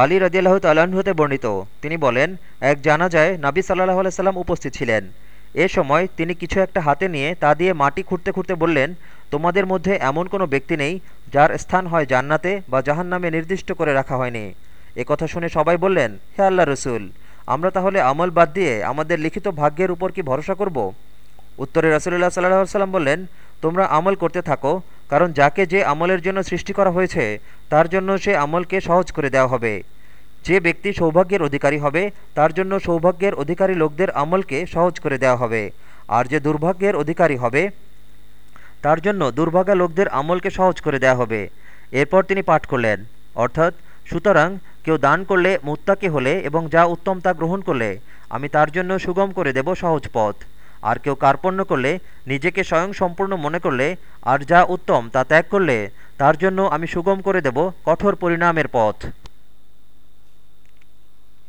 আলী রদিয়াল্লাহ তাল্লাহতে বর্ণিত। তিনি বলেন, এক জানাজায় নাবী সাল্লাহ আলাইসাল্লাম উপস্থিত ছিলেন। এ সময় তিনি কিছু একটা হাতে নিয়ে তা দিয়ে মাটি খুঁড়তে খুঁড়তে বললেন, তোমাদের মধ্যে এমন কোনো ব্যক্তি নেই যার স্থান হয় জান্নাতে বা জাহান নামে নির্দিষ্ট করে রাখা হয়নি। এ কথা শুনে সবাই বললেন, হে আল্লাহ রসুল, আমরা তাহলে আমল বাদ দিয়ে আমাদের লিখিত ভাগ্যের উপর কি ভরসা করব? উত্তরে রসুল্লাহ সাল্লাহ সাল্লাম বললেন, তোমরা আমল করতে থাকো কারণ যাকে যে আমলের জন্য সৃষ্টি করা হয়েছে, তার জন্য সে আমলকে সহজ করে দেওয়া হবে। যে ব্যক্তি সৌভাগ্যের অধিকারী হবে, তার জন্য সৌভাগ্যের অধিকারী লোকদের আমলকে সহজ করে দেওয়া হবে। আর যে দুর্ভাগ্যের অধিকারী হবে, তার জন্য দুর্ভাগা লোকদের আমলকে সহজ করে দেওয়া হবে। এরপর তিনি পাঠ করলেন, অর্থাৎ, সুতরাং কেউ দান করলে মুত্তাকি হলে এবং যা উত্তম তা গ্রহণ করলে, আমি তার জন্য সুগম করে দেব সহজ পথ। আর কেউ কার্পণ্য করলে, নিজেকে স্বয়ং সম্পূর্ণ মনে করলে, আর যা উত্তম তা ত্যাগ করলে, তার জন্য আমি সুগম করে দেব কঠোর পরিণামের পথ।